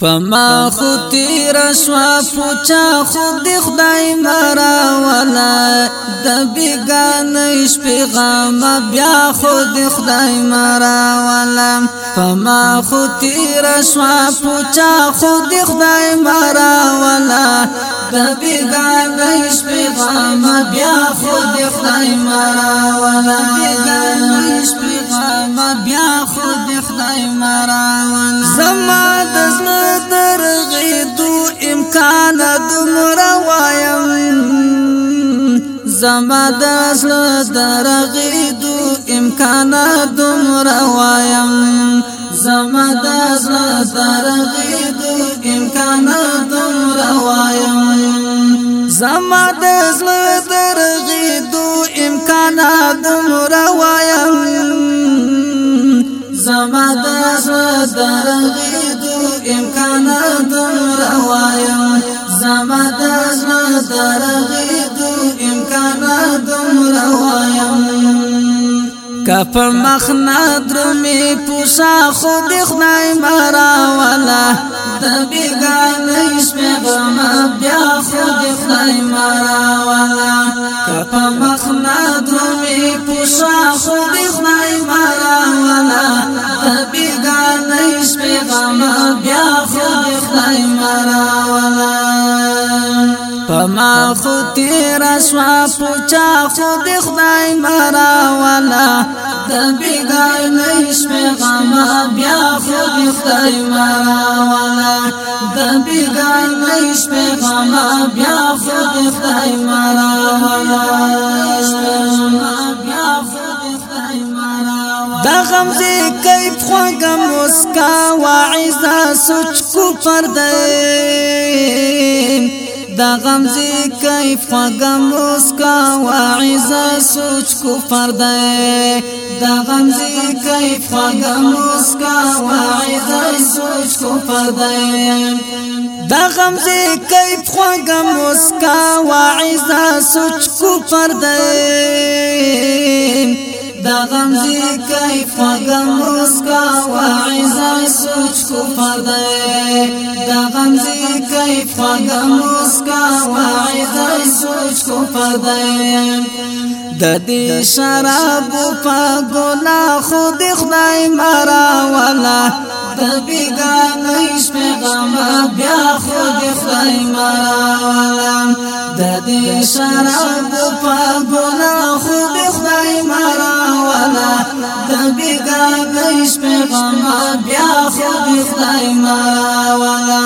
پما خو تیر شوا پوچا خو د خدای مرا ولا د بیگان ايش پیغام بیا خو د خدای مرا ولا پما خو تیر شوا پوچا خو د خدای مرا ولا د بیگان ايش پیغام بیا خو د خدای مرا ولا بیگان ايش پیغام بیا خو د خدای مرا ولا زما د زړه درغېدو امکان دومره وایم زما د زړه درغېدو امکان دومره وایم زما د زړه درغېدو امکان دومره وایم زما د زړه درغېدو امکان دومره وایم زما د زړه درغېدو امکانات روایم زما د زړه درغې دو امکانات روایم کف مخ نادر می پوسا خود خدای مرا والا د بیگانه شپه غم بیا خود خدای مرا والا کف مخ نادر می پوسا خود خدای بیا خود خدای مراولا پما خود تیر شوا پوچا خود خدای مراولا د بیګای نش پیغام بیا خود خدای مراولا د بیګای نش پیغام بیا خود خدای مراولا رمزی کیف خوږه مسکا واعظه سوچ کو پردې دا غمزی کیف خوغم مسکا واعزا سوچ کو پردے دا غمزی کیف خوغم مسکا واعزا سوچ کو پردے دا غمزی کیف خوغم مسکا واعزا سوچ کو پردے دا غم زی کیف غم رسکا و عزای سوچ کو پردے دا غم زی کیف غم رسکا و عزای سوچ کو پردے د دې شراب په ګنا خود خدای مرا ولا د بیګا نش پیغام بیا خود خدای مرا ولا د دې شراب په ګنا خو خدای مارا والا د بیګا ګیش پیغام بیا خو خدای مارا والا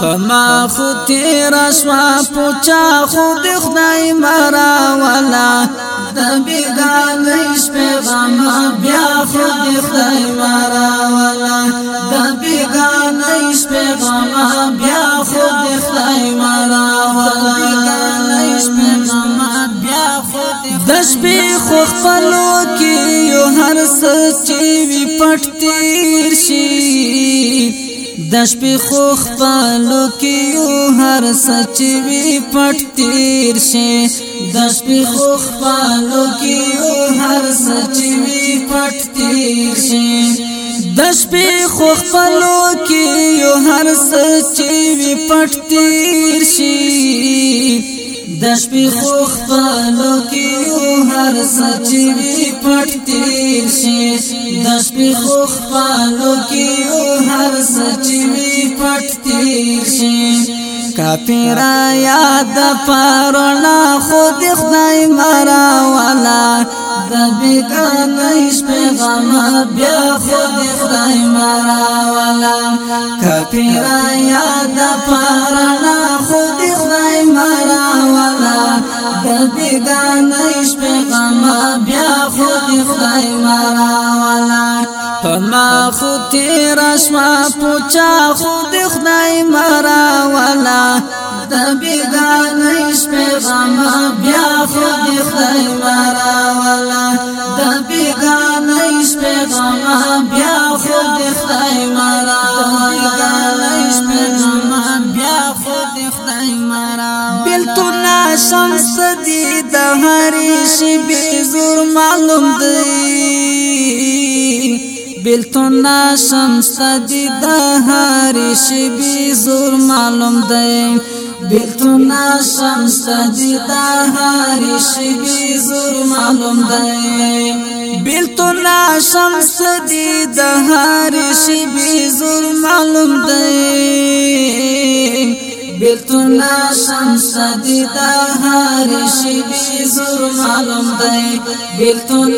پما خو تیر شوا پوچا خو خدای مارا والا د بیګا ګیش پیغام بیا خو خدای مارا والا د بیګا ګیش پیغام بیا خو خدای مارا خپلو کې یو هر څه چې وی پټ تیر شي د شپې خو خپلو کې یو هر څه چې وی پټ تیر شي د شپې خو خپلو کې یو هر څه چې وی پټ تیر شي دش په خو خپلو کې یو هر څه چې وی پټ تیر شي د شپې خو خپل کې هر سچري پټ تیر شي د شپې خو خپل کې هر سچري پټ تیر شي کافیرا یاد پرنا خود خدای مرا والا د بیکان پیغام بیا خود خدای مرا والا کافیرا یاد پرنا خود خدای مرا کبیگان ایش پیغاما بیا خود خدای مارا والا پما خود تیرش ما پوچا خود خدای مارا والا کبیگان ایش پیغاما بیا خود خدای مارا والا شمس دی د هرې شپې زور معلوم دی بلتون شمس دی د هرې شپې زور معلوم دی بلتون شمس دی د هرې شپې زور معلوم دی بلتون شمس دی د هرې شپې زور معلوم دی بیلتون شمس دی دا هر شبی زور معلوم دی بیلتون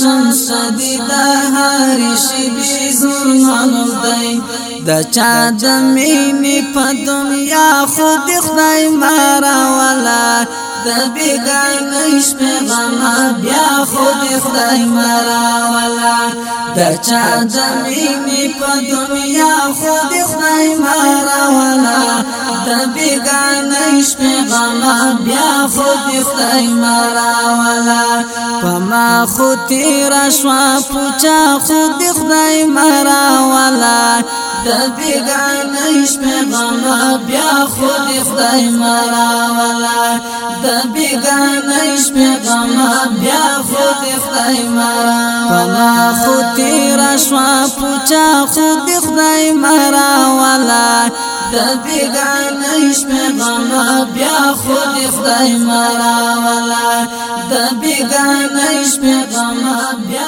شمس دی دا هر شبی زور معلوم دی دا چا د مینې په دنیا خو د خدای مارا ولا د بیګا نش په غما بیا خو د خدای مارا در چا زمینی په دنیا خود خدای مارا ولا د بیگان شپه غما بیا خود خدای مارا ولا پما خو تیر شوا پوچا خود خدای مارا ولا د بیگان شپه غما بیا خود خدای مارا ولا ته بیگانه شپه غما بیا خود خدای ما پنا خو تیر شوا پوچا خود خدای مرا والا د بیگانه شپه غما بیا خود خدای مرا والا د بیگانه شپه غما بیا